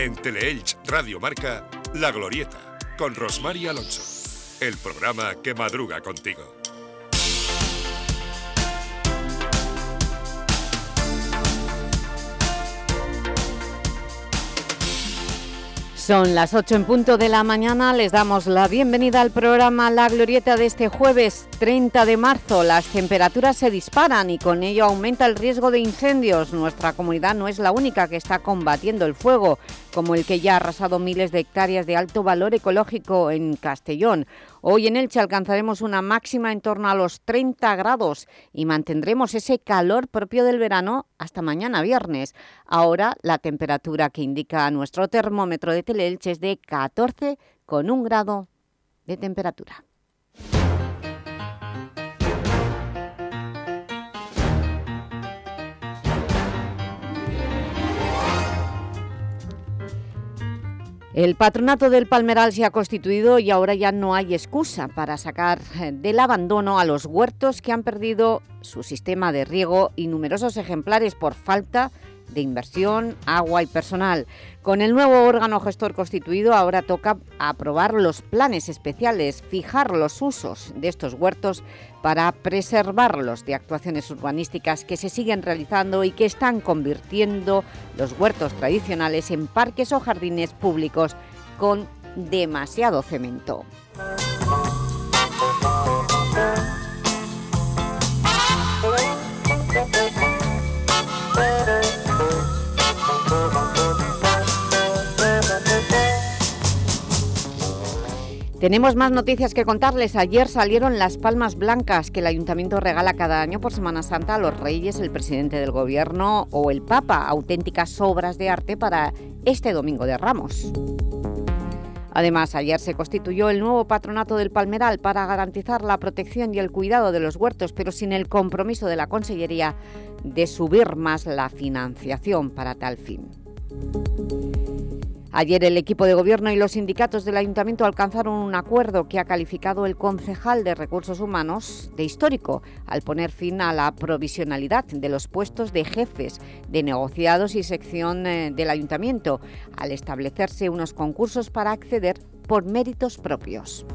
En Teleelch Radio Marca, La Glorieta, con Rosmar Alonso. El programa que madruga contigo. Son las 8 en punto de la mañana, les damos la bienvenida al programa La Glorieta de este jueves 30 de marzo. Las temperaturas se disparan y con ello aumenta el riesgo de incendios. Nuestra comunidad no es la única que está combatiendo el fuego, como el que ya ha arrasado miles de hectáreas de alto valor ecológico en Castellón. Hoy en Elche alcanzaremos una máxima en torno a los 30 grados y mantendremos ese calor propio del verano hasta mañana viernes. Ahora la temperatura que indica nuestro termómetro de Teleelche es de 14 con grado de temperatura. El patronato del Palmeral se ha constituido y ahora ya no hay excusa para sacar eh, del abandono a los huertos que han perdido su sistema de riego y numerosos ejemplares por falta inversión, agua y personal. Con el nuevo órgano gestor constituido ahora toca aprobar los planes especiales, fijar los usos de estos huertos para preservarlos de actuaciones urbanísticas que se siguen realizando y que están convirtiendo los huertos tradicionales en parques o jardines públicos con demasiado cemento. Tenemos más noticias que contarles. Ayer salieron las palmas blancas que el Ayuntamiento regala cada año por Semana Santa a los reyes, el presidente del Gobierno o el Papa, auténticas obras de arte para este Domingo de Ramos. Además, ayer se constituyó el nuevo patronato del Palmeral para garantizar la protección y el cuidado de los huertos, pero sin el compromiso de la Consellería de subir más la financiación para tal fin. Ayer el equipo de gobierno y los sindicatos del Ayuntamiento alcanzaron un acuerdo que ha calificado el concejal de Recursos Humanos de histórico al poner fin a la provisionalidad de los puestos de jefes de negociados y sección eh, del Ayuntamiento al establecerse unos concursos para acceder por méritos propios.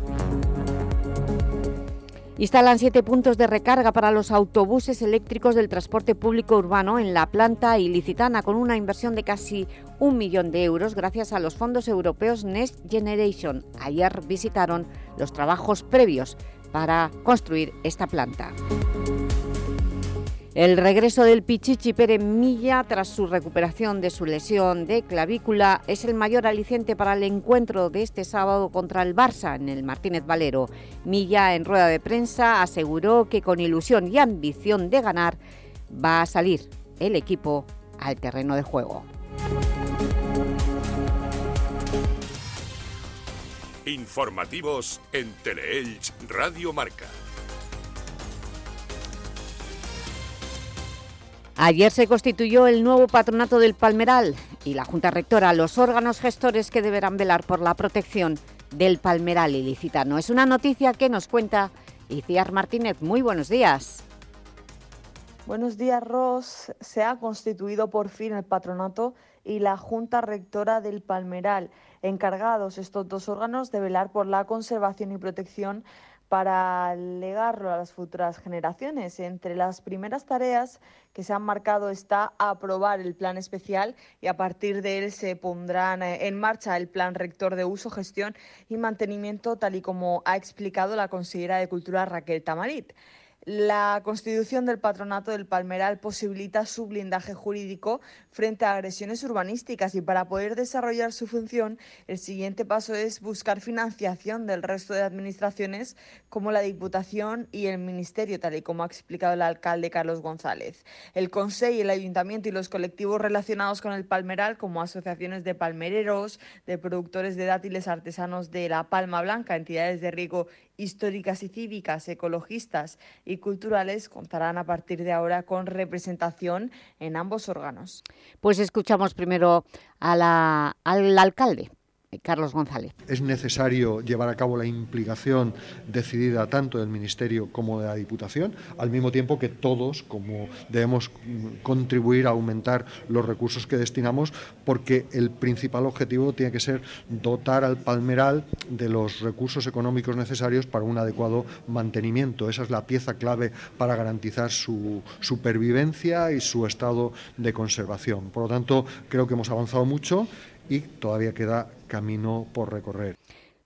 Instalan siete puntos de recarga para los autobuses eléctricos del transporte público urbano en la planta ilicitana con una inversión de casi un millón de euros gracias a los fondos europeos Next Generation. Ayer visitaron los trabajos previos para construir esta planta. El regreso del Pichichi Pérez Milla tras su recuperación de su lesión de clavícula es el mayor aliciente para el encuentro de este sábado contra el Barça en el Martínez Valero. Milla en rueda de prensa aseguró que con ilusión y ambición de ganar va a salir el equipo al terreno de juego. Informativos en Teleelch Radio Marca. Ayer se constituyó el nuevo patronato del Palmeral y la Junta Rectora, los órganos gestores que deberán velar por la protección del Palmeral ilicitano. Es una noticia que nos cuenta Iciar Martínez. Muy buenos días. Buenos días, Ros. Se ha constituido por fin el patronato y la Junta Rectora del Palmeral, encargados estos dos órganos de velar por la conservación y protección para legarlo a las futuras generaciones. Entre las primeras tareas que se han marcado está aprobar el plan especial y a partir de él se pondrán eh, en marcha el plan rector de uso, gestión y mantenimiento, tal y como ha explicado la consejera de Cultura Raquel Tamarit. La constitución del patronato del Palmeral posibilita su blindaje jurídico frente a agresiones urbanísticas y para poder desarrollar su función, el siguiente paso es buscar financiación del resto de administraciones como la Diputación y el Ministerio, tal y como ha explicado el alcalde Carlos González. El Consejo, el Ayuntamiento y los colectivos relacionados con el Palmeral, como asociaciones de palmereros, de productores de dátiles artesanos de la Palma Blanca, entidades de riego históricas y cívicas, ecologistas y culturales contarán a partir de ahora con representación en ambos órganos. Pues escuchamos primero al alcalde Carlos González. Es necesario llevar a cabo la implicación decidida tanto del Ministerio como de la Diputación, al mismo tiempo que todos como debemos contribuir a aumentar los recursos que destinamos, porque el principal objetivo tiene que ser dotar al palmeral de los recursos económicos necesarios para un adecuado mantenimiento. Esa es la pieza clave para garantizar su supervivencia y su estado de conservación. Por lo tanto, creo que hemos avanzado mucho y todavía queda camino por recorrer.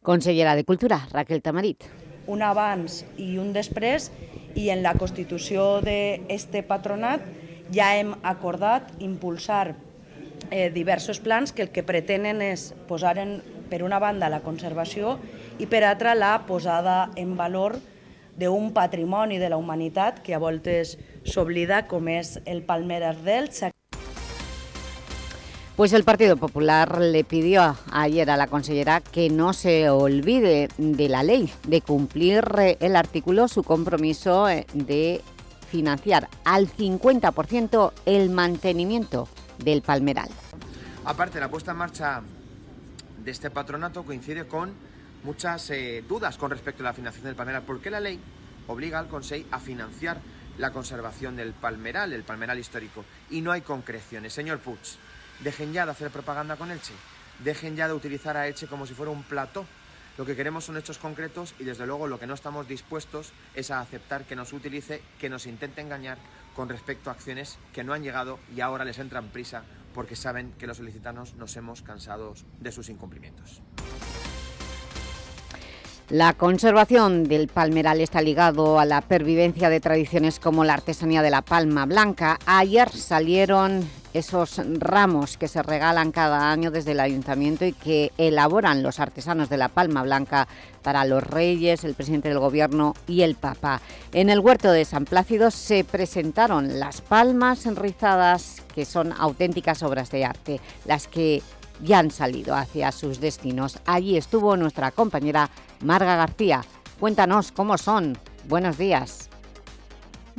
Consellera de Cultura, Raquel Tamarit. Un abans i un després i en la constitució d'este patronat ja hem acordat impulsar eh, diversos plans que el que pretenen és posar en, per una banda la conservació i per altra la posada en valor d'un patrimoni de la humanitat que a voltes s'oblida com és el Palmeras d'Elx. Pues el Partido Popular le pidió ayer a la consellera que no se olvide de la ley, de cumplir eh, el artículo, su compromiso eh, de financiar al 50% el mantenimiento del palmeral. Aparte, la puesta en marcha de este patronato coincide con muchas eh, dudas con respecto a la financiación del palmeral, porque la ley obliga al Consejo a financiar la conservación del palmeral, el palmeral histórico, y no hay concreciones. Señor Puig, Dejen ya de hacer propaganda con Elche. Dejen ya de utilizar a Elche como si fuera un plató. Lo que queremos son hechos concretos y desde luego lo que no estamos dispuestos es a aceptar que nos utilice, que nos intente engañar con respecto a acciones que no han llegado y ahora les entran prisa porque saben que los solicitanos nos hemos cansado de sus incumplimientos. La conservación del palmeral está ligado a la pervivencia de tradiciones como la artesanía de la palma blanca. Ayer salieron esos ramos que se regalan cada año desde el Ayuntamiento y que elaboran los artesanos de la palma blanca para los reyes, el presidente del gobierno y el papa. En el huerto de San Plácido se presentaron las palmas enrizadas que son auténticas obras de arte, las que ya han salido hacia sus destinos. Allí estuvo nuestra compañera Marga García. Cuéntanos cómo son. Buenos días.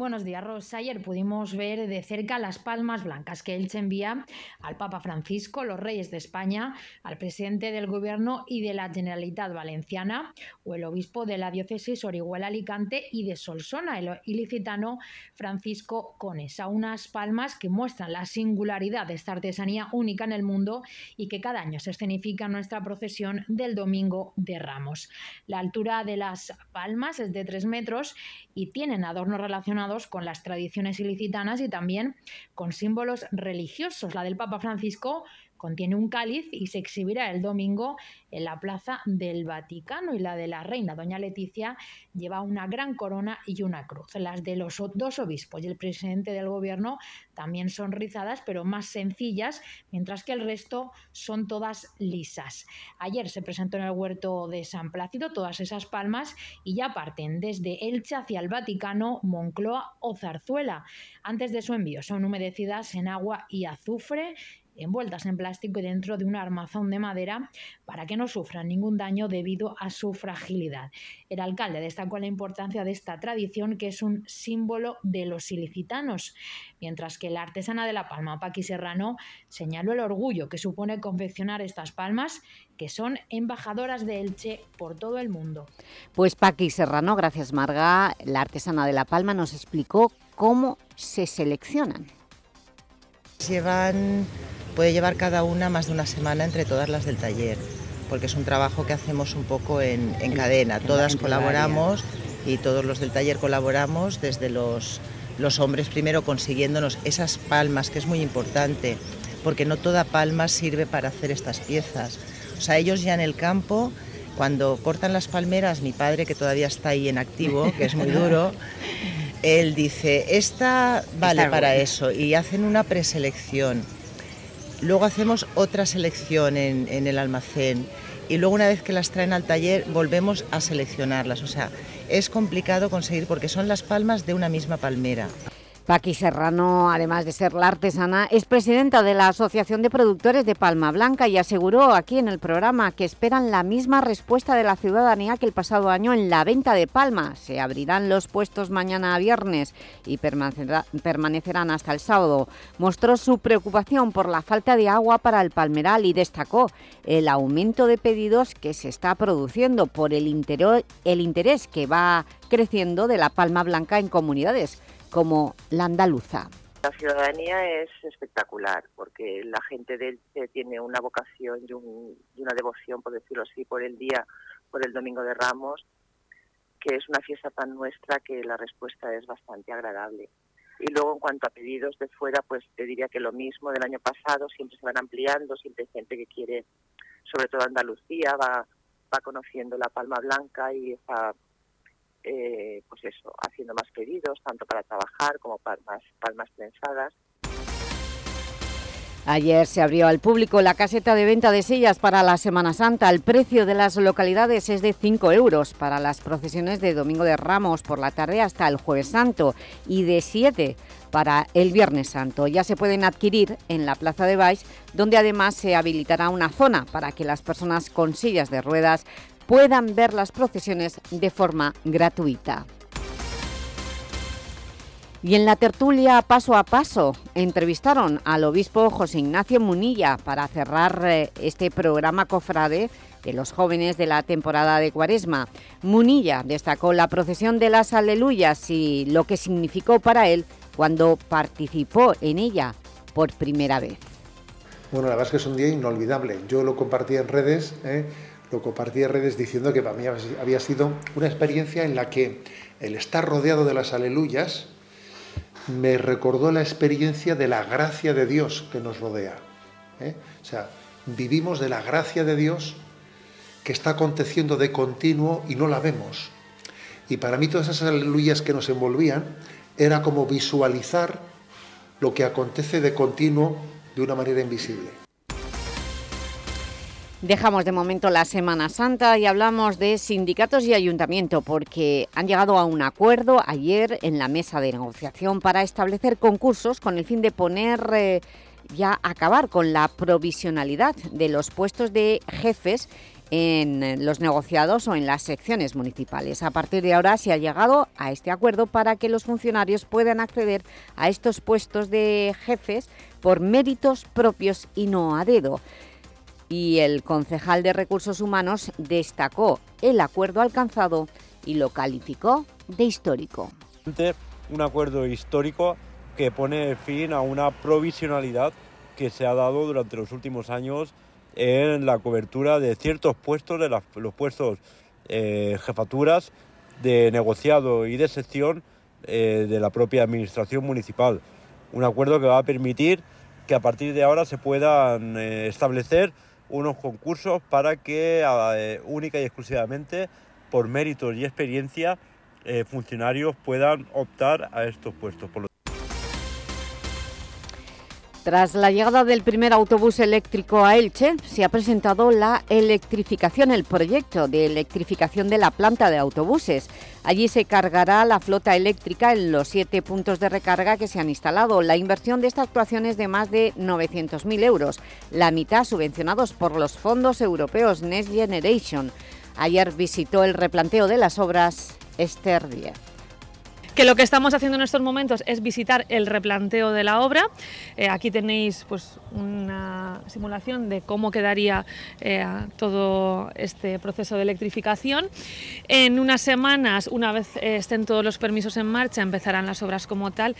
Buenos días, Rosa. Ayer pudimos ver de cerca las palmas blancas que Elche envía al Papa Francisco, los reyes de España, al presidente del Gobierno y de la Generalitat Valenciana o el obispo de la diócesis Orihuela Alicante y de Solsona, el ilicitano Francisco Conesa. Unas palmas que muestran la singularidad de esta artesanía única en el mundo y que cada año se escenifica en nuestra procesión del Domingo de Ramos. La altura de las palmas es de 3 metros y tienen adornos relacionados con las tradiciones ilicitanas y también con símbolos religiosos. La del Papa Francisco contiene un cáliz y se exhibirá el domingo en la Plaza del Vaticano y la de la Reina Doña Leticia lleva una gran corona y una cruz. Las de los dos obispos y el presidente del gobierno también son rizadas pero más sencillas, mientras que el resto son todas lisas. Ayer se presentó en el huerto de San Plácido todas esas palmas y ya parten desde Elche hacia el Vaticano, Moncloa o Zarzuela. Antes de su envío son humedecidas en agua y azufre envueltas en plástico y dentro de un armazón de madera para que no sufran ningún daño debido a su fragilidad. El alcalde destacó la importancia de esta tradición que es un símbolo de los ilicitanos, mientras que la artesana de la palma, Paqui Serrano, señaló el orgullo que supone confeccionar estas palmas que son embajadoras de Elche por todo el mundo. Pues Paqui Serrano, gracias Marga, la artesana de La Palma nos explicó cómo se seleccionan. Llevan puede llevar cada una más de una semana entre todas las del taller, porque es un trabajo que hacemos un poco en, cadena. Todas colaboramos y todos los del taller colaboramos, desde los, los hombres primero consiguiéndonos esas palmas, que es muy importante, porque no toda palma sirve para hacer estas piezas. O sea, ellos ya en el campo, cuando cortan las palmeras, mi padre, que todavía está ahí en activo, que es muy duro, él dice, esta vale para eso, y hacen una preselección Luego hacemos otra selección en, el almacén y luego una vez que las traen al taller volvemos a seleccionarlas. O sea, es complicado conseguir porque son las palmas de una misma palmera. Paqui Serrano, además de ser la artesana, es presidenta de la Asociación de Productores de Palma Blanca y aseguró aquí en el programa que esperan la misma respuesta de la ciudadanía que el pasado año en la venta de palma. Se abrirán los puestos mañana a viernes y permanecerán hasta el sábado. Mostró su preocupación por la falta de agua para el palmeral y destacó el aumento de pedidos que se está produciendo por el, el interés que va creciendo de la palma blanca en comunidades como la andaluza. La ciudadanía es espectacular porque la gente de tiene una vocación y, una devoción, por decirlo así, por el día, por el Domingo de Ramos, que es una fiesta tan nuestra que la respuesta es bastante agradable. Y luego en cuanto a pedidos de fuera, pues te diría que lo mismo del año pasado, siempre se van ampliando, siempre hay gente que quiere, sobre todo Andalucía, va, va conociendo la palma blanca y está eh, pues haciendo más pedidos, tanto para trabajar como palmas, palmas prensadas. Ayer se abrió al público la caseta de venta de sillas para la Semana Santa. El precio de las localidades es de 5 euros para las procesiones de Domingo de Ramos por la tarde hasta el Jueves Santo y de 7 para el Viernes Santo. Ya se pueden adquirir en la Plaza de Baix, donde además se habilitará una zona para que las personas con sillas de ruedas puedan ver las procesiones de forma gratuita. Y en la tertulia Paso a Paso entrevistaron al obispo José Ignacio Munilla para cerrar eh, este programa cofrade de los jóvenes de la temporada de Cuaresma. Munilla destacó la procesión de las Aleluyas y lo que significó para él cuando participó en ella por primera vez. Bueno, la verdad es que es un día inolvidable. Yo lo compartí en redes, ¿eh? lo compartí en redes diciendo que para mí había sido una experiencia en la que el estar rodeado de las aleluyas me recordó la experiencia de la gracia de Dios que nos rodea. ¿eh? O sea, vivimos de la gracia de Dios que está aconteciendo de continuo y no la vemos. Y para mí todas esas aleluyas que nos envolvían era como visualizar lo que acontece de continuo de una manera invisible. Dejamos de momento la Semana Santa y hablamos de sindicatos y ayuntamiento porque han llegado a un acuerdo ayer en la mesa de negociación para establecer concursos con el fin de poner eh, ya acabar con la provisionalidad de los puestos de jefes en los negociados o en las secciones municipales. A partir de ahora se ha llegado a este acuerdo para que los funcionarios puedan acceder a estos puestos de jefes por méritos propios y no a dedo y el concejal de Recursos Humanos destacó el acuerdo alcanzado y lo calificó de histórico. Un acuerdo histórico que pone fin a una provisionalidad que se ha dado durante los últimos años en la cobertura de ciertos puestos, de los puestos eh, jefaturas de negociado y de sección eh, de la propia administración municipal. Un acuerdo que va a permitir que a partir de ahora se puedan eh, establecer unos concursos para que eh, única y exclusivamente por méritos y experiencia eh, funcionarios puedan optar a estos puestos. Tras la llegada del primer autobús eléctrico a Elche, se ha presentado la electrificación, el proyecto de electrificación de la planta de autobuses. Allí se cargará la flota eléctrica en los siete puntos de recarga que se han instalado. La inversión de esta actuación es de más de 900.000 euros, la mitad subvencionados por los fondos europeos Next Generation. Ayer visitó el replanteo de las obras Esther Díaz que lo que estamos haciendo en estos momentos es visitar el replanteo de la obra. Eh, aquí tenéis pues, una simulación de cómo quedaría eh, todo este proceso de electrificación. En unas semanas, una vez estén todos los permisos en marcha, empezarán las obras como tal.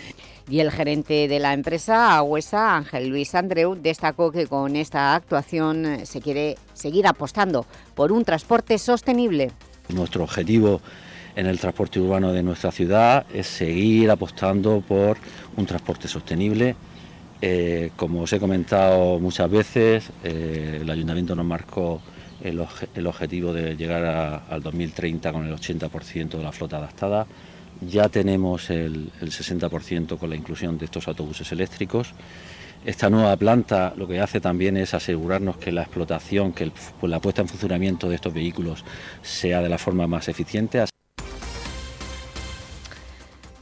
Y el gerente de la empresa Agüesa, Ángel Luis Andreu, destacó que con esta actuación se quiere seguir apostando por un transporte sostenible. Nuestro objetivo en el transporte urbano de nuestra ciudad es seguir apostando por un transporte sostenible. Eh, como os he comentado muchas veces, eh, el Ayuntamiento nos marcó el, objetivo de llegar al 2030 con el 80% de la flota adaptada. Ya tenemos el, 60% con la inclusión de estos autobuses eléctricos. Esta nueva planta lo que hace también es asegurarnos que la explotación, que la puesta en funcionamiento de estos vehículos sea de la forma más eficiente.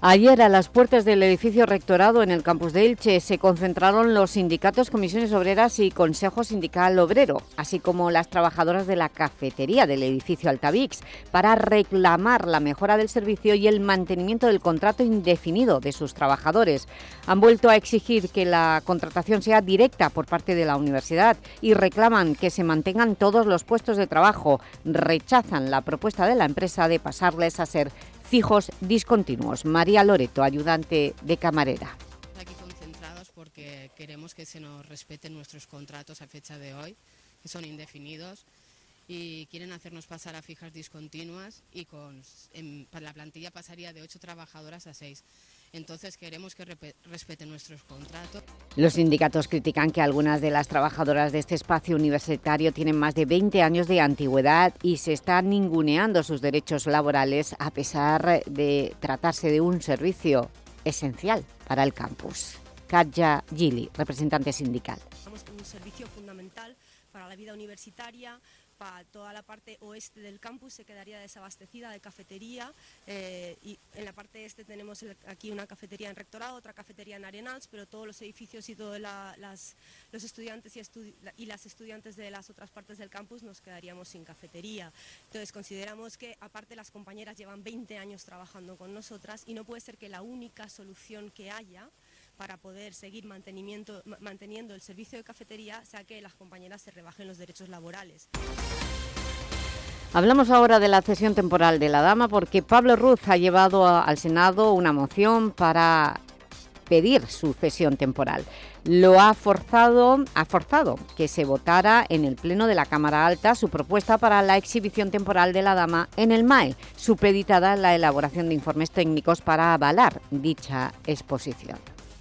Ayer, a las puertas del edificio rectorado en el campus de Elche, se concentraron los sindicatos, comisiones obreras y Consejo Sindical Obrero, así como las trabajadoras de la cafetería del edificio Altavix, para reclamar la mejora del servicio y el mantenimiento del contrato indefinido de sus trabajadores. Han vuelto a exigir que la contratación sea directa por parte de la universidad y reclaman que se mantengan todos los puestos de trabajo. Rechazan la propuesta de la empresa de pasarles a ser fijos discontinuos. María Loreto, ayudante de camarera. Aquí concentrados porque queremos que se nos respeten nuestros contratos a fecha de hoy, que son indefinidos, y quieren hacernos pasar a fijas discontinuas y con, la plantilla pasaría de ocho trabajadoras a seis. Entonces queremos que respeten nuestros contratos. Los sindicatos critican que algunas de las trabajadoras de este espacio universitario tienen más de 20 años de antigüedad y se están ninguneando sus derechos laborales a pesar de tratarse de un servicio esencial para el campus. Katja Gili, representante sindical. un servicio fundamental para la vida universitaria, para toda la parte oeste del campus se quedaría desabastecida de cafetería eh, y en la parte este tenemos aquí una cafetería en Rectorado, otra cafetería en Arenals, pero todos los edificios y todos los estudiantes y, las estudiantes de las otras partes del campus nos quedaríamos sin cafetería. Entonces consideramos que aparte las compañeras llevan 20 años trabajando con nosotras y no puede ser que la única solución que haya para poder seguir manteniendo el servicio de cafetería sea que las compañeras se rebajen los derechos laborales. Hablamos ahora de la cesión temporal de la dama porque Pablo Ruz ha llevado al Senado una moción para pedir su cesión temporal. Lo ha forzado, ha forzado que se votara en el Pleno de la Cámara Alta su propuesta para la exhibición temporal de la dama en el MAE, supeditada la elaboración de informes técnicos para avalar dicha exposición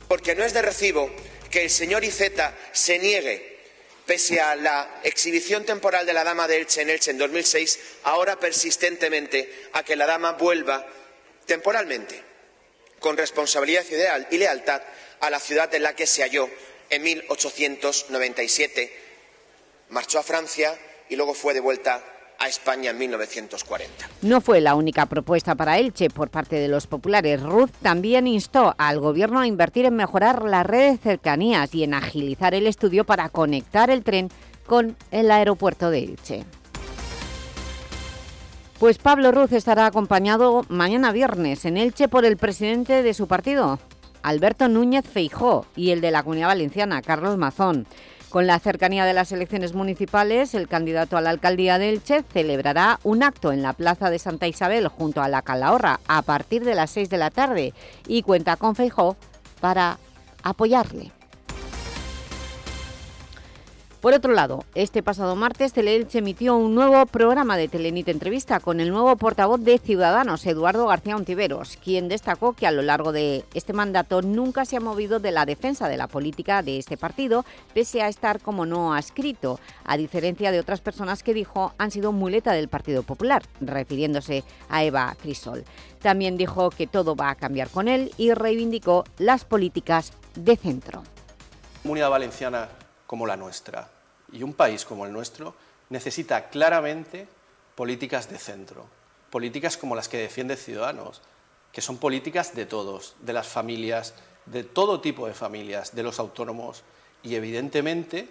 porque no es de recibo que el señor Iceta se niegue, pese a la exhibición temporal de la Dama de Elche en Elche en 2006, ahora persistentemente a que la Dama vuelva temporalmente, con responsabilidad y lealtad, a la ciudad en la que se halló en 1897. Marchó a Francia y luego fue de vuelta a España en 1940. No fue la única propuesta para Elche por parte de los populares. Ruth también instó al Gobierno a invertir en mejorar las redes de cercanías y en agilizar el estudio para conectar el tren con el aeropuerto de Elche. Pues Pablo Ruz estará acompañado mañana viernes en Elche por el presidente de su partido, Alberto Núñez Feijó, y el de la Comunidad Valenciana, Carlos Mazón. Con la cercanía de las elecciones municipales, el candidato a la alcaldía de Elche celebrará un acto en la Plaza de Santa Isabel junto a la Calahorra a partir de las 6 de la tarde y cuenta con Feijó para apoyarle. Por otro lado, este pasado martes Teleelche emitió un nuevo programa de Telenit Entrevista con el nuevo portavoz de Ciudadanos, Eduardo García Ontiveros, quien destacó que a lo largo de este mandato nunca se ha movido de la defensa de la política de este partido, pese a estar como no escrito, a diferencia de otras personas que dijo han sido muleta del Partido Popular, refiriéndose a Eva Crisol. También dijo que todo va a cambiar con él y reivindicó las políticas de centro. Comunidad Valenciana como la nuestra y un país como el nuestro necesita claramente políticas de centro, políticas como las que defiende Ciudadanos, que son políticas de todos, de las familias, de todo tipo de familias, de los autónomos y evidentemente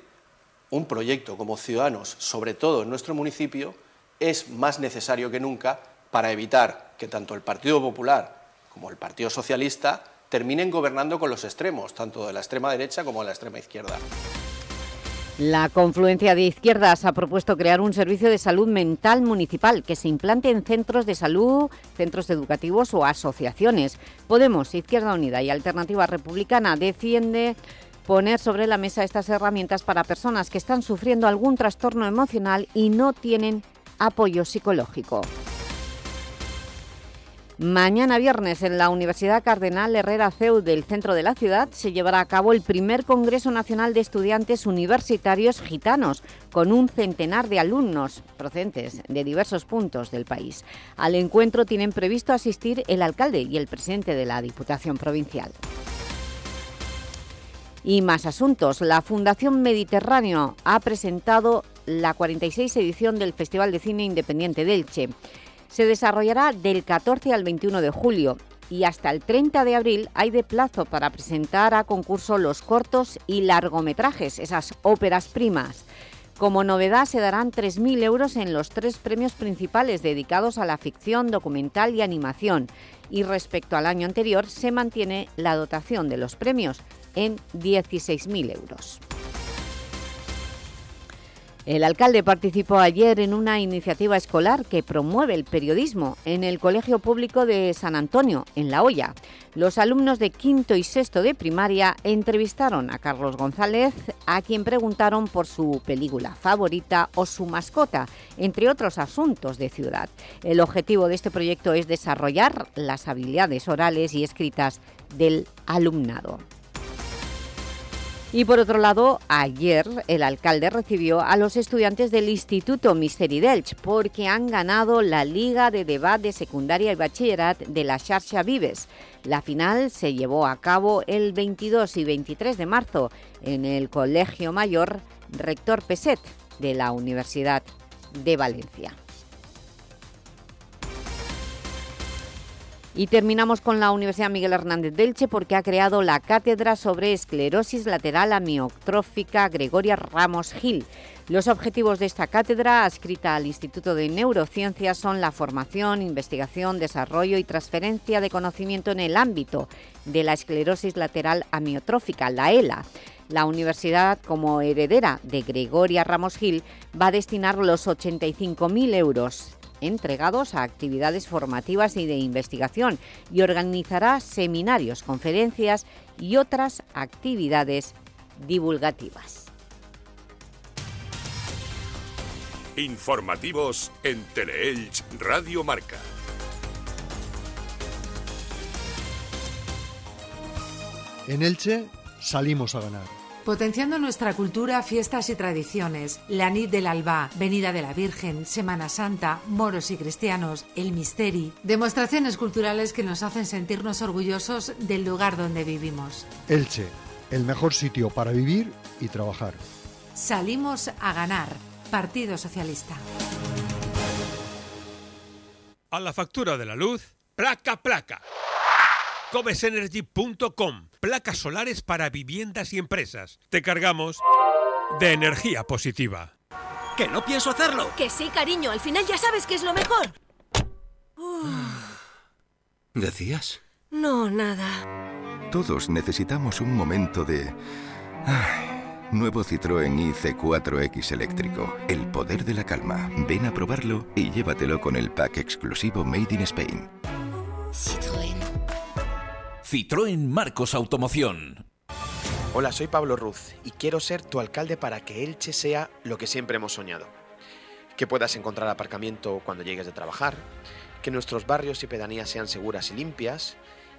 un proyecto como Ciudadanos, sobre todo en nuestro municipio, es más necesario que nunca para evitar que tanto el Partido Popular como el Partido Socialista terminen gobernando con los extremos, tanto de la extrema derecha como de la extrema izquierda. La confluencia de izquierdas ha propuesto crear un servicio de salud mental municipal que se implante en centros de salud, centros educativos o asociaciones. Podemos, Izquierda Unida y Alternativa Republicana defiende poner sobre la mesa estas herramientas para personas que están sufriendo algún trastorno emocional y no tienen apoyo psicológico. Mañana viernes en la Universidad Cardenal Herrera CEU del centro de la ciudad se llevará a cabo el primer Congreso Nacional de Estudiantes Universitarios Gitanos con un centenar de alumnos procedentes de diversos puntos del país. Al encuentro tienen previsto asistir el alcalde y el presidente de la Diputación Provincial. Y más asuntos. La Fundación Mediterráneo ha presentado la 46 edición del Festival de Cine Independiente de Elche se desarrollará del 14 al 21 de julio y hasta el 30 de abril hay de plazo para presentar a concurso los cortos y largometrajes, esas óperas primas. Como novedad se darán 3.000 euros en los tres premios principales dedicados a la ficción, documental y animación. Y respecto al año anterior se mantiene la dotación de los premios en 16.000 euros. El alcalde participó ayer en una iniciativa escolar que promueve el periodismo en el Colegio Público de San Antonio, en La Hoya. Los alumnos de quinto y sexto de primaria entrevistaron a Carlos González, a quien preguntaron por su película favorita o su mascota, entre otros asuntos de ciudad. El objetivo de este proyecto es desarrollar las habilidades orales y escritas del alumnado. Y por otro lado, ayer el alcalde recibió a los estudiantes del Instituto Misteri d'Elx porque han ganado la Liga de Debate de Secundaria y Bachillerat de la Xarxa Vives. La final se llevó a cabo el 22 y 23 de marzo en el Colegio Mayor Rector Peset de la Universidad de Valencia. Y terminamos con la Universidad Miguel Hernández Delche porque ha creado la Cátedra sobre Esclerosis Lateral Amiotrófica Gregoria Ramos Gil. Los objetivos de esta cátedra, adscrita al Instituto de Neurociencias, son la formación, investigación, desarrollo y transferencia de conocimiento en el ámbito de la esclerosis lateral amiotrófica, la ELA. La universidad, como heredera de Gregoria Ramos Gil, va a destinar los 85.000 euros entregados a actividades formativas y de investigación y organizará seminarios, conferencias y otras actividades divulgativas. Informativos en Teleelch Radio Marca. En Elche salimos a ganar. Potenciando nuestra cultura, fiestas y tradiciones. La Nit del Alba, Venida de la Virgen, Semana Santa, moros y cristianos, el Misteri. Demostraciones culturales que nos hacen sentirnos orgullosos del lugar donde vivimos. Elche, el mejor sitio para vivir y trabajar. Salimos a ganar. Partido Socialista. A la factura de la luz, placa, placa. Comesenergy.com Placas solares para viviendas y empresas. Te cargamos de energía positiva. ¡Que no pienso hacerlo! Que sí, cariño. Al final ya sabes que es lo mejor. ¿Decías? No, nada. Todos necesitamos un momento de... Ay, Nuevo Citroën IC4X eléctrico. El poder de la calma. Ven a probarlo y llévatelo con el pack exclusivo Made in Spain. Citroën. Citroën Marcos Automoción. Hola, soy Pablo Ruz y quiero ser tu alcalde para que Elche sea lo que siempre hemos soñado. Que puedas encontrar aparcamiento cuando llegues de trabajar, que nuestros barrios y pedanías sean seguras y limpias,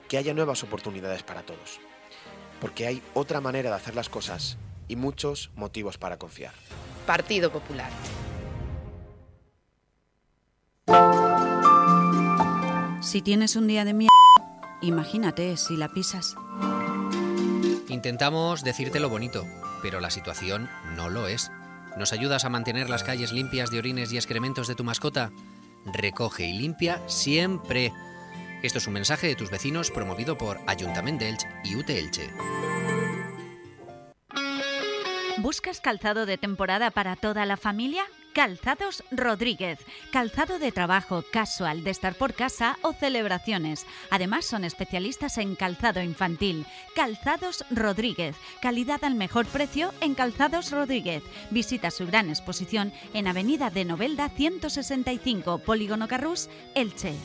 que haya nuevas oportunidades para todos. Porque hay otra manera de hacer las cosas y muchos motivos para confiar. Partido Popular. Si tienes un día de mierda, imagínate si la pisas. Intentamos decirte lo bonito, pero la situación no lo es. ¿Nos ayudas a mantener las calles limpias de orines y excrementos de tu mascota? Recoge y limpia siempre. Esto es un mensaje de tus vecinos promovido por Ayuntamiento de Elche y UT Elche. ¿Buscas calzado de temporada para toda la familia? Calzados Rodríguez. Calzado de trabajo, casual, de estar por casa o celebraciones. Además son especialistas en calzado infantil. Calzados Rodríguez. Calidad al mejor precio en Calzados Rodríguez. Visita su gran exposición en Avenida de Novelda 165, Polígono Carrús, Elche.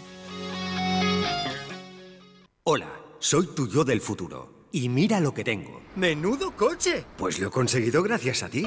Hola, soy tu yo del futuro. Y mira lo que tengo. ¡Menudo coche! Pues lo he conseguido gracias a ti.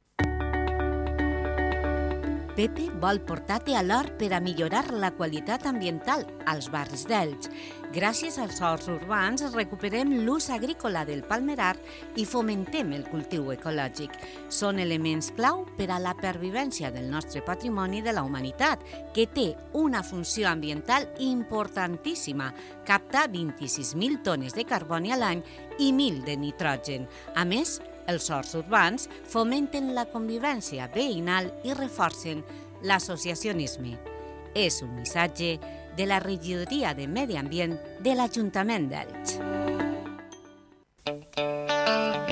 Pepe vol portar-te a l'hort per a millorar la qualitat ambiental als barris d'Elx. Gràcies als horts urbans recuperem l'ús agrícola del palmerar i fomentem el cultiu ecològic. Són elements clau per a la pervivència del nostre patrimoni de la humanitat, que té una funció ambiental importantíssima, capta 26.000 tones de carboni a l'any i 1.000 de nitrogen. A més, els horts urbans fomenten la convivència veïnal i reforcen l'associacionisme. És un missatge de la regidoria de Medi Ambient de l'Ajuntament d'Elx.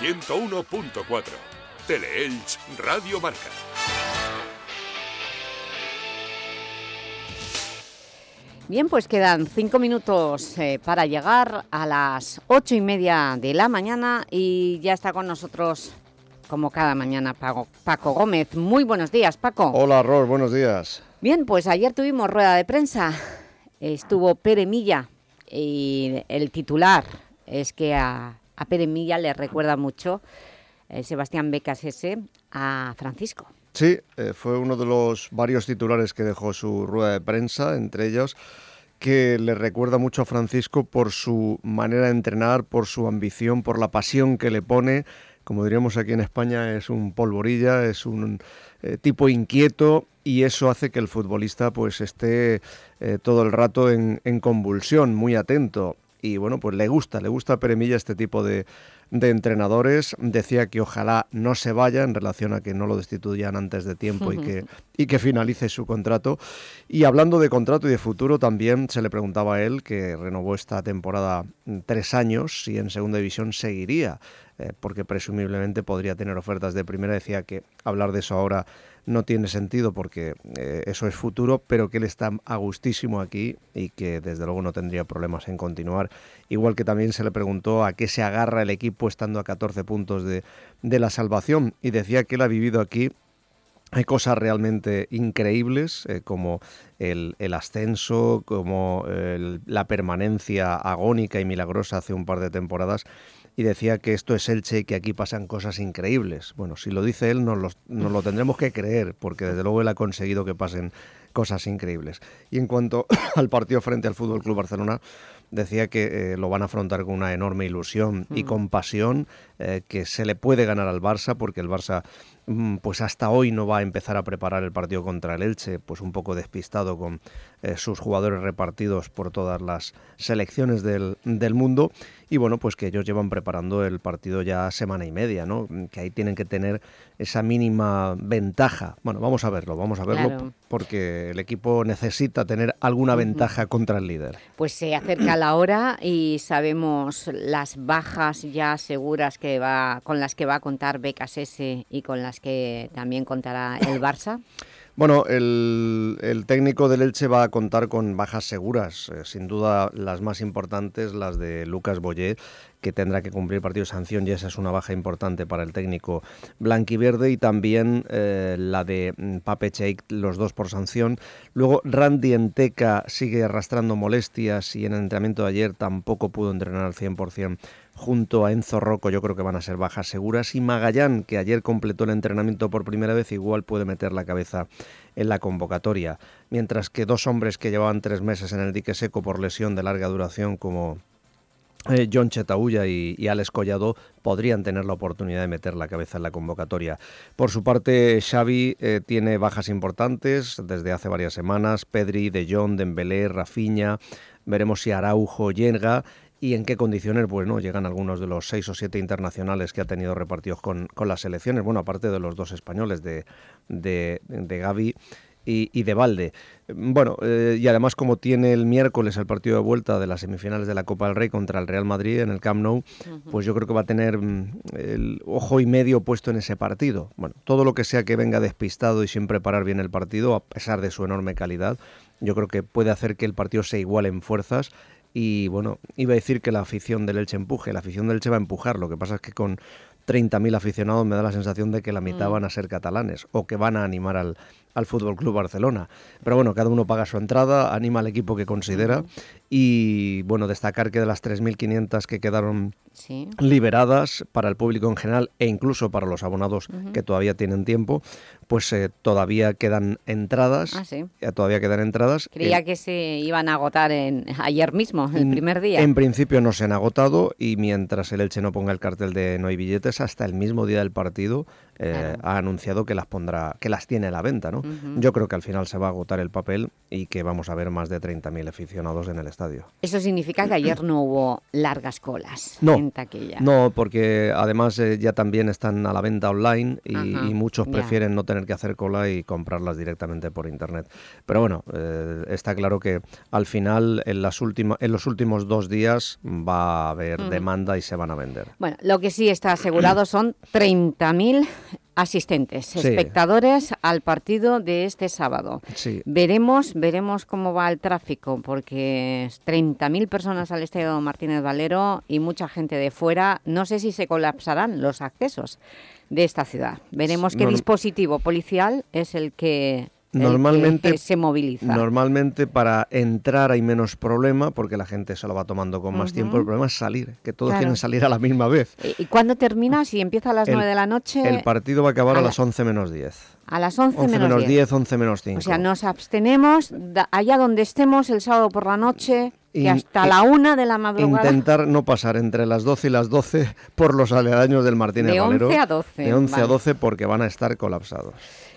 101.4 Teleelch Radio Marca. Bien, pues quedan cinco minutos eh, para llegar a las ocho y media de la mañana y ya está con nosotros, como cada mañana, Paco, Paco Gómez. Muy buenos días, Paco. Hola, Ror, buenos días. Bien, pues ayer tuvimos rueda de prensa. Estuvo Pere Milla y el titular es que a, a Pere Milla le recuerda mucho eh, Sebastián Becas ese a Francisco. Sí, eh, fue uno de los varios titulares que dejó su rueda de prensa, entre ellos que le recuerda mucho a Francisco por su manera de entrenar, por su ambición, por la pasión que le pone. Como diríamos aquí en España, es un polvorilla, es un eh, tipo inquieto y eso hace que el futbolista pues esté todo el rato en convulsión, muy atento y bueno, pues le gusta, le gusta a Peremilla este tipo de, de, entrenadores. Decía que ojalá no se vaya en relación a que no lo destituyan antes de tiempo y que, y que finalice su contrato. Y hablando de contrato y de futuro, también se le preguntaba a él, que renovó esta temporada tres años, si en segunda división seguiría, eh, porque presumiblemente podría tener ofertas de primera. Decía que hablar de eso ahora no tiene sentido porque eh, eso es futuro, pero que él está a gustísimo aquí y que desde luego no tendría problemas en continuar. Igual que también se le preguntó a qué se agarra el equipo estando a 14 puntos de, de la salvación y decía que él ha vivido aquí hay cosas realmente increíbles eh, como el, el, ascenso, como la permanencia agónica y milagrosa hace un par de temporadas y decía que esto es Elche y que aquí pasan cosas increíbles. Bueno, si lo dice él, nos lo, nos lo tendremos que creer, porque desde luego él ha conseguido que pasen cosas increíbles. Y en cuanto al partido frente al Fútbol Club Barcelona, decía que eh, lo van a afrontar con una enorme ilusión y con pasión, eh, que se le puede ganar al Barça, porque el Barça mm, pues hasta hoy no va a empezar a preparar el partido contra el Elche, pues un poco despistado con eh, sus jugadores repartidos por todas las selecciones del, del, mundo y bueno, pues que ellos llevan preparando el partido ya semana y media, ¿no? Que ahí tienen que tener esa mínima ventaja. Bueno, vamos a verlo, vamos a verlo Claro. porque el equipo necesita tener alguna ventaja contra el líder. Pues se acerca la hora y sabemos las bajas ya seguras que va, con las que va a contar BKSS y con las que también contará el Barça. Bueno, el, el, técnico del Elche va a contar con bajas seguras, eh, sin duda las más importantes, las de Lucas Boyé, que tendrá que cumplir partido de sanción y esa es una baja importante para el técnico blanquiverde y también eh, la de mm, Pape Cheik, los dos por sanción. Luego Randy Enteca sigue arrastrando molestias y en el entrenamiento de ayer tampoco pudo entrenar al 100% junto a Enzo Rocco yo creo que van a ser bajas seguras y Magallán que ayer completó el entrenamiento por primera vez igual puede meter la cabeza en la convocatoria mientras que dos hombres que llevaban tres meses en el dique seco por lesión de larga duración como eh, John Chetaulla y, y, Alex Collado podrían tener la oportunidad de meter la cabeza en la convocatoria. Por su parte, Xavi eh, tiene bajas importantes desde hace varias semanas. Pedri, De Jong, Dembélé, Rafinha. Veremos si Araujo llega y en qué condiciones bueno, llegan algunos de los seis o siete internacionales que ha tenido repartidos con, con las selecciones. Bueno, aparte de los dos españoles de, de, de Gaby y, de balde. Bueno, eh, y además como tiene el miércoles el partido de vuelta de las semifinales de la Copa del Rey contra el Real Madrid en el Camp Nou, pues yo creo que va a tener mm, el ojo y medio puesto en ese partido. Bueno, todo lo que sea que venga despistado y sin preparar bien el partido, a pesar de su enorme calidad, yo creo que puede hacer que el partido se iguale en fuerzas y bueno, iba a decir que la afición del Elche empuje, la afición del Elche va a empujar, lo que pasa es que con 30.000 aficionados me da la sensación de que la mitad mm. van a ser catalanes o que van a animar al, al Fútbol Club Barcelona. Pero bueno, cada uno paga su entrada, anima al equipo que considera y bueno, destacar que de las 3.500 que quedaron liberadas para el público en general e incluso para los abonados que todavía tienen tiempo, pues eh, todavía quedan entradas. Ah, sí. todavía quedan entradas. Creía que se iban a agotar en, ayer mismo, el primer día. En principio no se han agotado y mientras el Elche no ponga el cartel de no hay billetes, hasta el mismo día del partido eh, ha anunciado que las pondrá, que las tiene a la venta, ¿no? Yo creo que al final se va a agotar el papel y que vamos a ver más de 30.000 aficionados en el estadio. Eso significa que ayer no hubo largas colas en taquilla. No, porque además eh, ya también están a la venta online y, muchos prefieren no tener que hacer cola y comprarlas directamente por internet. Pero bueno, eh, está claro que al final en, las en los últimos dos días va a haber demanda y se van a vender. Bueno, lo que sí está asegurado son 30.000 asistentes, espectadores al partido de este sábado. Veremos, veremos cómo va el tráfico, porque 30.000 personas al Estadio Martínez Valero y mucha gente de fuera. No sé si se colapsarán los accesos de esta ciudad. Veremos qué dispositivo policial es el que normalmente se moviliza. Normalmente para entrar hay menos problema porque la gente se lo va tomando con más tiempo. El problema es salir, que todos quieren salir a la misma vez. ¿Y cuándo termina? Si empieza a las 9 de la noche... El partido va a acabar a, las 11 menos 10. A las 11, menos 10. 11 menos 5. O sea, nos abstenemos allá donde estemos el sábado por la noche... Y hasta la una de la madrugada... Intentar no pasar entre las 12 y las 12 por los aledaños del Martínez de Valero. De 11 a 12. De 11 a 12 porque van a estar colapsados.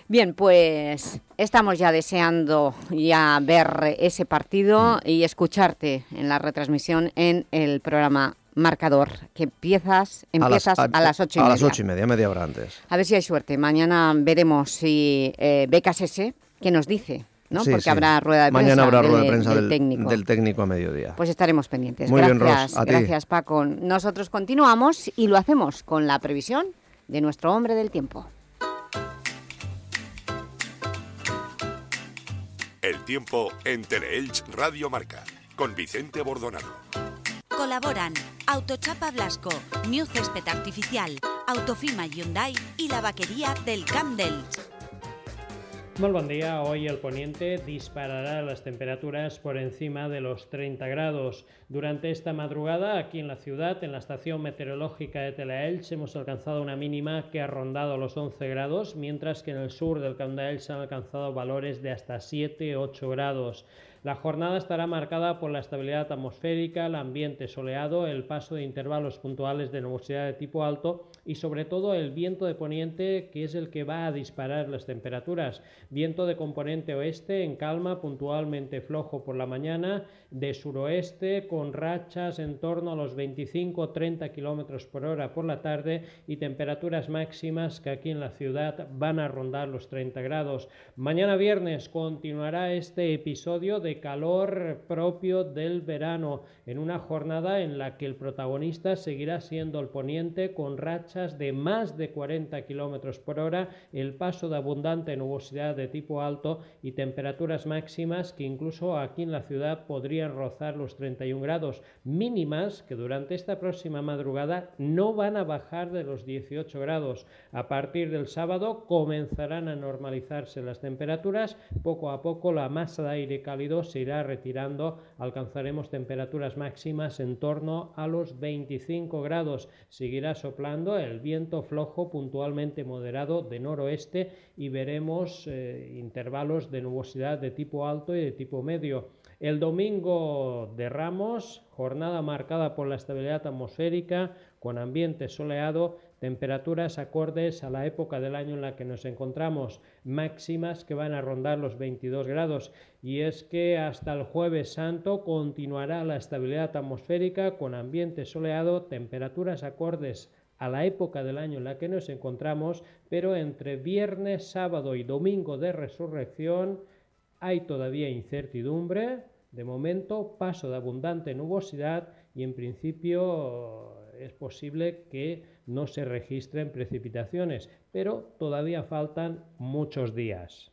Bien, pues estamos ya deseando ya ver ese partido y escucharte en la retransmisión en el programa Marcador, que empiezas, empiezas a las, ocho y media. A las ocho y media, media hora antes. A ver si hay suerte. Mañana veremos si eh, Becas ese, que nos dice, ¿no? Porque habrá rueda de prensa. Mañana habrá rueda de prensa del, técnico. del, técnico. a mediodía. Pues estaremos pendientes. Muy gracias, bien, gracias Paco. Nosotros continuamos y lo hacemos con la previsión de nuestro hombre del tiempo. El tiempo en Teleelch Radio Marca con Vicente Bordonado. Colaboran Autochapa Blasco, New Césped Artificial, Autofima Hyundai y la vaquería del Camp Muy buen día. Hoy el poniente disparará las temperaturas por encima de los 30 grados. Durante esta madrugada, aquí en la ciudad, en la estación meteorológica de Telaelch, hemos alcanzado una mínima que ha rondado los 11 grados, mientras que en el sur del Candael se han alcanzado valores de hasta 7-8 grados. La jornada estará marcada por la estabilidad atmosférica, el ambiente soleado, el paso de intervalos puntuales de nubosidad de tipo alto y sobre todo el viento de poniente que es el que va a disparar las temperaturas. Viento de componente oeste en calma, puntualmente flojo por la mañana, de suroeste con rachas en torno a los 25-30 km por hora por la tarde y temperaturas máximas que aquí en la ciudad van a rondar los 30 grados. Mañana viernes continuará este episodio de calor propio del verano, en una jornada en la que el protagonista seguirá siendo el poniente con rachas de más de 40 km por hora, el paso de abundante nubosidad de tipo alto y temperaturas máximas que incluso aquí en la ciudad podrían rozar los 31 grados, mínimas que durante esta próxima madrugada no van a bajar de los 18 grados. A partir del sábado comenzarán a normalizarse las temperaturas, poco a poco la masa de aire cálido se irá retirando, alcanzaremos temperaturas máximas en torno a los 25 grados. Seguirá soplando el viento flojo puntualmente moderado de noroeste y veremos eh, intervalos de nubosidad de tipo alto y de tipo medio. El domingo de Ramos, jornada marcada por la estabilidad atmosférica, con ambiente soleado, temperaturas acordes a la época del año en la que nos encontramos, máximas que van a rondar los 22 grados. Y es que hasta el jueves santo continuará la estabilidad atmosférica con ambiente soleado, temperaturas acordes a la época del año en la que nos encontramos, pero entre viernes, sábado y domingo de resurrección hay todavía incertidumbre, de momento paso de abundante nubosidad y en principio es posible que no se registren precipitaciones, pero todavía faltan muchos días.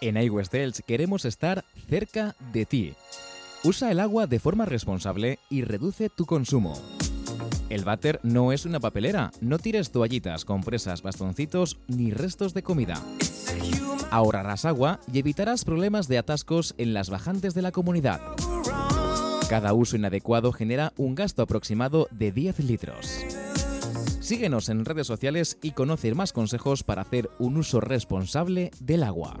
En iWest Delch queremos estar cerca de ti. Usa el agua de forma responsable y reduce tu consumo. El váter no es una papelera, no tires toallitas, compresas, bastoncitos ni restos de comida. Ahorrarás agua y evitarás problemas de atascos en las bajantes de la comunidad. Cada uso inadecuado genera un gasto aproximado de 10 litros. Síguenos en redes sociales y conoce más consejos para hacer un uso responsable del agua.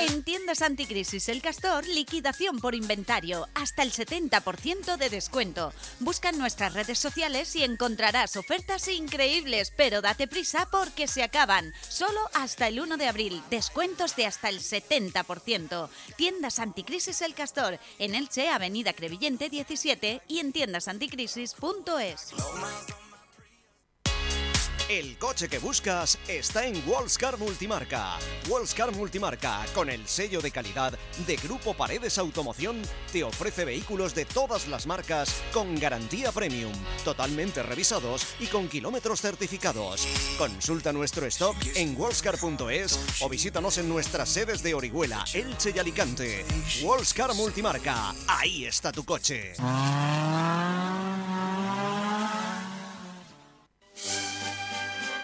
En tiendas anticrisis El Castor, liquidación por inventario, hasta el 70% de descuento. Busca en nuestras redes sociales y encontrarás ofertas increíbles, pero date prisa porque se acaban. Solo hasta el 1 de abril, descuentos de hasta el 70%. Tiendas anticrisis El Castor, en Elche, Avenida Crevillente 17 y en tiendasanticrisis.es. El coche que buscas está en Wallscar Multimarca. Wallscar Multimarca, con el sello de calidad de Grupo Paredes Automoción, te ofrece vehículos de todas las marcas con garantía premium, totalmente revisados y con kilómetros certificados. Consulta nuestro stock en wallscar.es o visítanos en nuestras sedes de Orihuela, Elche y Alicante. Wallscar Multimarca, ahí está tu coche.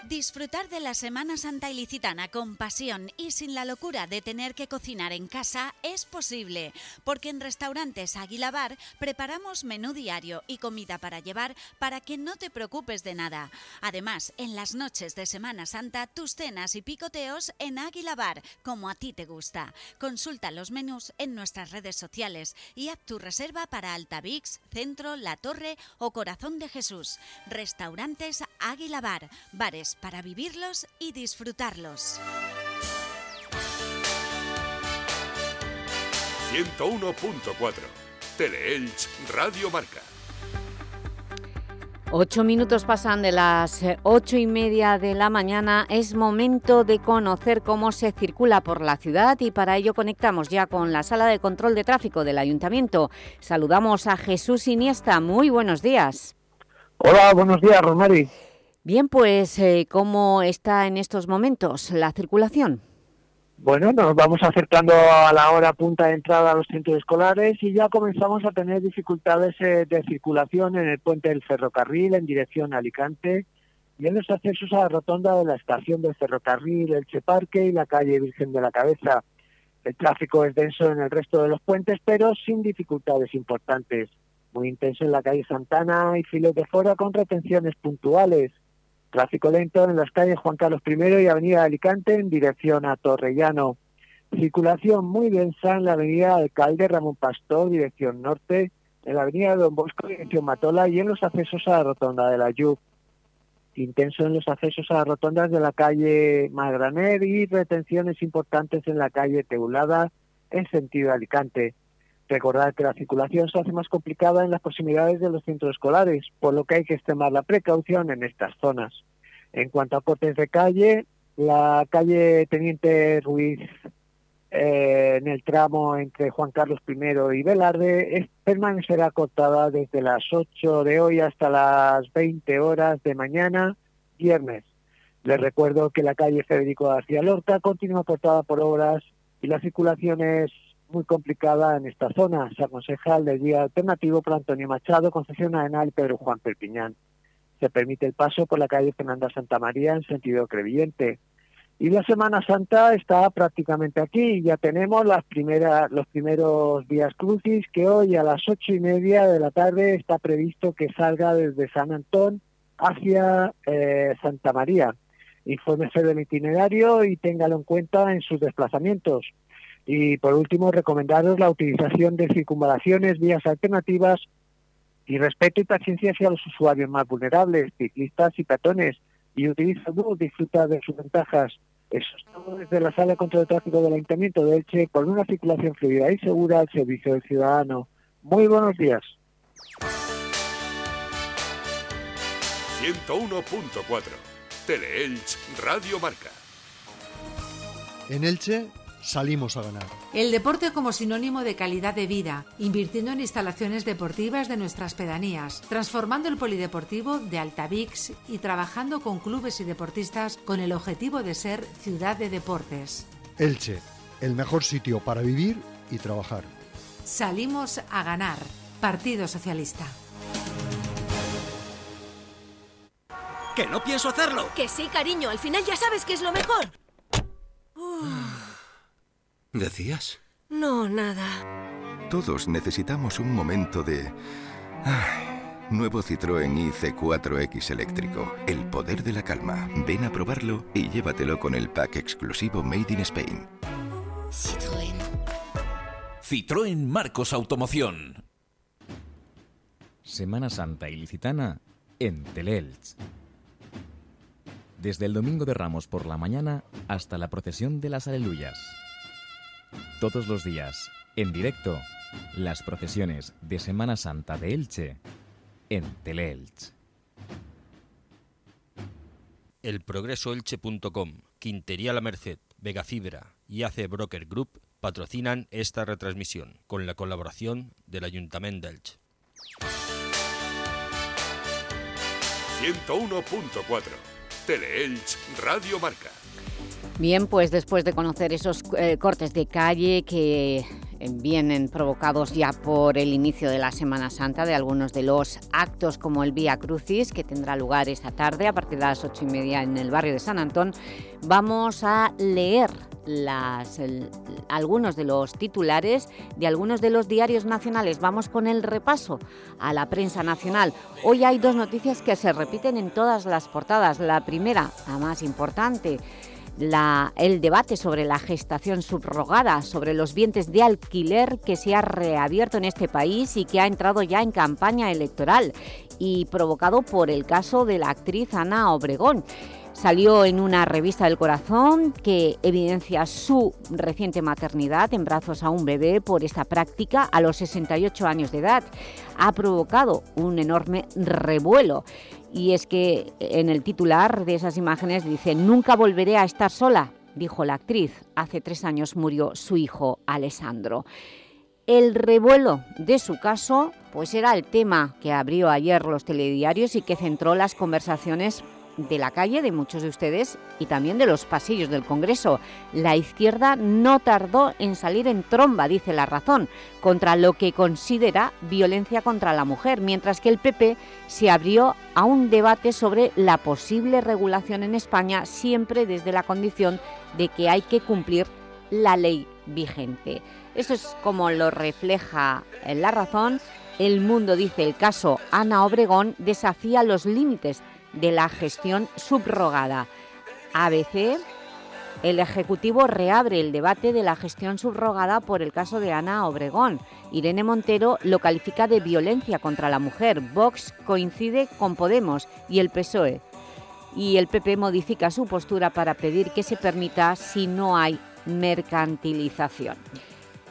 Disfrutar de la Semana Santa ilicitana con pasión y sin la locura de tener que cocinar en casa es posible, porque en Restaurantes Águila Bar preparamos menú diario y comida para llevar para que no te preocupes de nada. Además, en las noches de Semana Santa, tus cenas y picoteos en Águila Bar, como a ti te gusta. Consulta los menús en nuestras redes sociales y haz tu reserva para Altavix, Centro, La Torre o Corazón de Jesús. Restaurantes Águila Bar, bares para vivirlos y disfrutarlos. 101.4 Teleelch Radio Marca. Ocho minutos pasan de las eh, ocho y media de la mañana. Es momento de conocer cómo se circula por la ciudad y para ello conectamos ya con la Sala de Control de Tráfico del Ayuntamiento. Saludamos a Jesús Iniesta. Muy buenos días. Hola, buenos días, Rosmary. Bien, pues, eh, ¿cómo está en estos momentos la circulación? Bueno, nos vamos acercando a la hora punta de entrada a los centros escolares y ya comenzamos a tener dificultades eh, de circulación en el puente del ferrocarril en dirección a Alicante y en los accesos a la rotonda de la estación del ferrocarril, el Cheparque y la calle Virgen de la Cabeza. El tráfico es denso en el resto de los puentes, pero sin dificultades importantes. Muy intenso en la calle Santana y filos de fuera con retenciones puntuales. Tráfico lento en las calles Juan Carlos I y Avenida Alicante en dirección a Torrellano. Circulación muy densa en la Avenida Alcalde Ramón Pastor, dirección norte, en la Avenida Don Bosco, dirección Matola y en los accesos a la Rotonda de la Lluvia. intenso en los accesos a las rotondas de la calle Magraner y retenciones importantes en la calle Teulada en sentido Alicante. Recordar que la circulación se hace más complicada en las proximidades de los centros escolares, por lo que hay que extremar la precaución en estas zonas. En cuanto a cortes de calle, la calle Teniente Ruiz eh, en el tramo entre Juan Carlos I y Velarde permanecerá cortada desde las 8 de hoy hasta las 20 horas de mañana, viernes. Les recuerdo que la calle Federico García Lorca continúa cortada por obras y la circulación es muy complicada en esta zona. Se aconseja el día alternativo para Antonio Machado, Concepción Arenal y Pedro Juan Perpiñán. Se permite el paso por la calle Fernanda Santa María en sentido crevillente. Y la Semana Santa está prácticamente aquí. Ya tenemos las primeras, los primeros días crucis que hoy a las ocho y media de la tarde está previsto que salga desde San Antón hacia eh, Santa María. Infórmese del itinerario y téngalo en cuenta en sus desplazamientos. Y por último, recomendaros la utilización de circunvalaciones, vías alternativas y respeto y paciencia hacia los usuarios más vulnerables, ciclistas y peatones y utiliza bus, disfruta de sus ventajas. Eso es todo desde la Sala contra el Tráfico del Ayuntamiento de Elche con una circulación fluida y segura al servicio del ciudadano. Muy buenos días. 101.4 Teleelch Radio Marca. En Elche salimos a ganar. El deporte como sinónimo de calidad de vida, invirtiendo en instalaciones deportivas de nuestras pedanías, transformando el polideportivo de Altavix y trabajando con clubes y deportistas con el objetivo de ser ciudad de deportes. Elche, el mejor sitio para vivir y trabajar. Salimos a ganar. Partido Socialista. ¡Que no pienso hacerlo! Que sí, cariño, al final ya sabes que es lo mejor. ¿Decías? No, nada. Todos necesitamos un momento de... Ay, Nuevo Citroën IC4X eléctrico. El poder de la calma. Ven a probarlo y llévatelo con el pack exclusivo Made in Spain. Citroën. Citroën Marcos Automoción. Semana Santa Ilicitana en Teleelch. Desde el Domingo de Ramos por la mañana hasta la procesión de las Aleluyas. Todos los días, en directo, las procesiones de Semana Santa de Elche en Teleelch. Elprogresoelche.com, Quintería La Merced, Vegafibra y AC Broker Group patrocinan esta retransmisión con la colaboración del Ayuntamiento de Elche. 101.4 Teleelch Radio Marca. Bien, pues después de conocer esos eh, cortes de calle que eh, vienen provocados ya por el inicio de la Semana Santa de algunos de los actos como el Vía Crucis que tendrá lugar esta tarde a partir de las ocho y media en el barrio de San Antón, vamos a leer algunos de los titulares de algunos de los diarios nacionales. Vamos con el repaso a la prensa nacional. Hoy hay dos noticias que se repiten en todas las portadas. La primera, la más importante, la- el debate sobre la gestación subrogada, sobre los vientres de alquiler que se ha reabierto en este país y que ha entrado ya en campaña electoral y provocado por el caso de la actriz Ana Obregón. Salió en una revista del corazón que evidencia su reciente maternidad en brazos a un bebé por esta práctica a los 68 años de edad. Ha provocado un enorme revuelo. Y es que en el titular de esas imágenes dice «Nunca volveré a estar sola», dijo la actriz. Hace tres años murió su hijo Alessandro. El revuelo de su caso pues era el tema que abrió ayer los telediarios y que centró las conversaciones de la calle de muchos de ustedes y también de los pasillos del Congreso. La izquierda no tardó en salir en tromba, dice La Razón, contra lo que considera violencia contra la mujer, mientras que el PP se abrió a un debate sobre la posible regulación en España, siempre desde la condición de que hay que cumplir la ley vigente. Esto es como lo refleja en La Razón. El Mundo dice el caso Ana Obregón desafía los límites de la gestión subrogada. ABC, el Ejecutivo reabre el debate de la gestión subrogada por el caso de Ana Obregón. Irene Montero lo califica de violencia contra la mujer. Vox coincide con Podemos y el PSOE. y el PP modifica su postura para pedir que se permita si no hay mercantilización.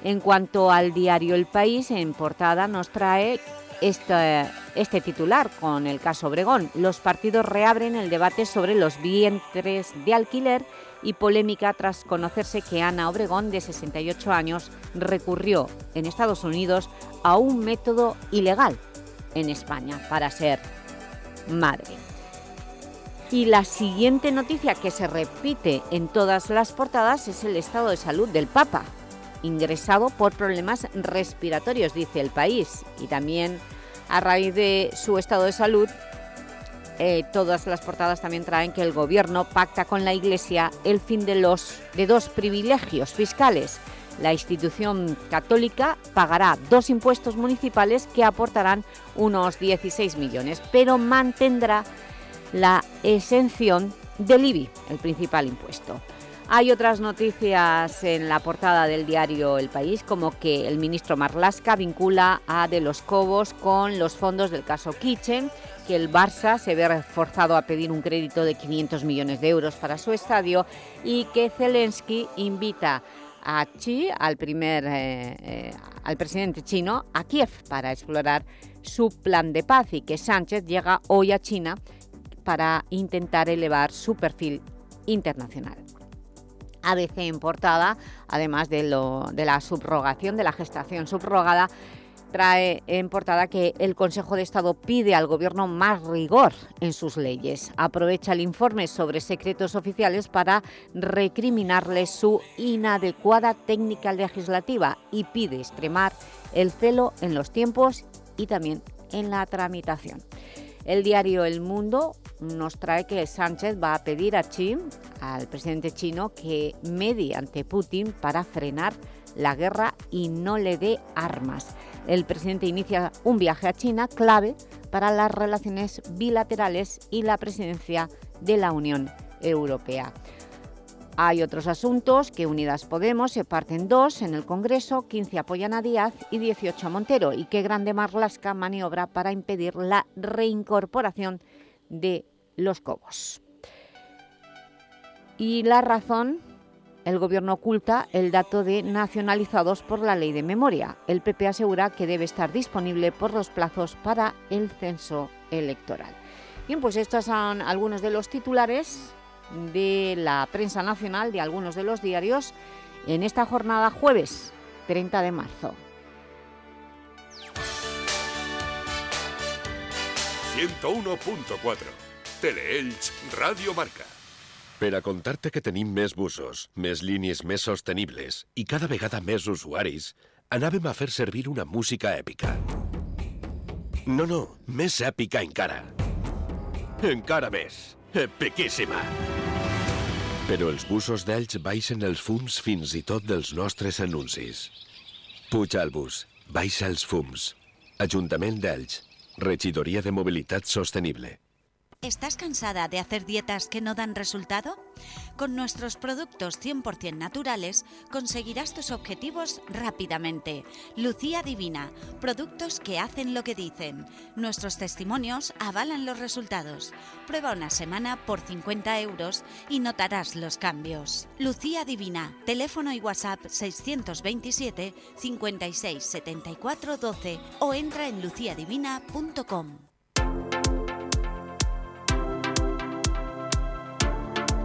En cuanto al diario El País, en portada nos trae este, titular con el caso Obregón. Los partidos reabren el debate sobre los vientres de alquiler y polémica tras conocerse que Ana Obregón, de 68 años, recurrió en Estados Unidos a un método ilegal en España para ser madre. Y la siguiente noticia que se repite en todas las portadas es el estado de salud del Papa, ingresado por problemas respiratorios, dice el país. Y también a raíz de su estado de salud, eh, todas las portadas también traen que el Gobierno pacta con la Iglesia el fin de, los, de dos privilegios fiscales. La institución católica pagará dos impuestos municipales que aportarán unos 16 millones, pero mantendrá la exención del IBI, el principal impuesto. Hay otras noticias en la portada del diario El País, como que el ministro Marlasca vincula a De los Cobos con los fondos del caso Kitchen, que el Barça se ve forzado a pedir un crédito de 500 millones de euros para su estadio y que Zelensky invita a Xi, al, primer, eh, eh, al presidente chino, a Kiev para explorar su plan de paz y que Sánchez llega hoy a China para intentar elevar su perfil internacional. ABC en portada, además de, de la subrogación, de la gestación subrogada, trae en portada que el Consejo de Estado pide al Gobierno más rigor en sus leyes. Aprovecha el informe sobre secretos oficiales para recriminarle su inadecuada técnica legislativa y pide extremar el celo en los tiempos y también en la tramitación. El diario El Mundo nos trae que Sánchez va a pedir a Xi, al presidente chino, que medie ante Putin para frenar la guerra y no le dé armas. El presidente inicia un viaje a China clave para las relaciones bilaterales y la presidencia de la Unión Europea. Hay otros asuntos que Unidas Podemos se parten dos en el Congreso, 15 apoyan a Díaz y 18 a Montero, y que Grande Marlasca maniobra para impedir la reincorporación de los Cobos. Y la razón, el Gobierno oculta el dato de nacionalizados por la Ley de Memoria. El PP asegura que debe estar disponible por los plazos para el censo electoral. Bien, pues estos son algunos de los titulares de la prensa nacional de algunos de los diarios en esta jornada jueves 30 de marzo. 101.4 Teleelch Radio Marca. Per a contar-te que tenim més busos, més línies més sostenibles i cada vegada més usuaris, anàvem a fer servir una música èpica. No, no, més èpica encara. Encara més. Epiquíssima. Però els busos d'Elx baixen els fums fins i tot dels nostres anuncis. Puja el bus, baixa els fums. Ajuntament d'Elx, Regidoria de Mobilitat Sostenible. ¿Estás cansada de hacer dietas que no dan resultado? Con nuestros productos 100% naturales conseguirás tus objetivos rápidamente. Lucía Divina, productos que hacen lo que dicen. Nuestros testimonios avalan los resultados. Prueba una semana por 50 euros y notarás los cambios. Lucía Divina, teléfono y WhatsApp 627 56 74 12 o entra en luciadivina.com.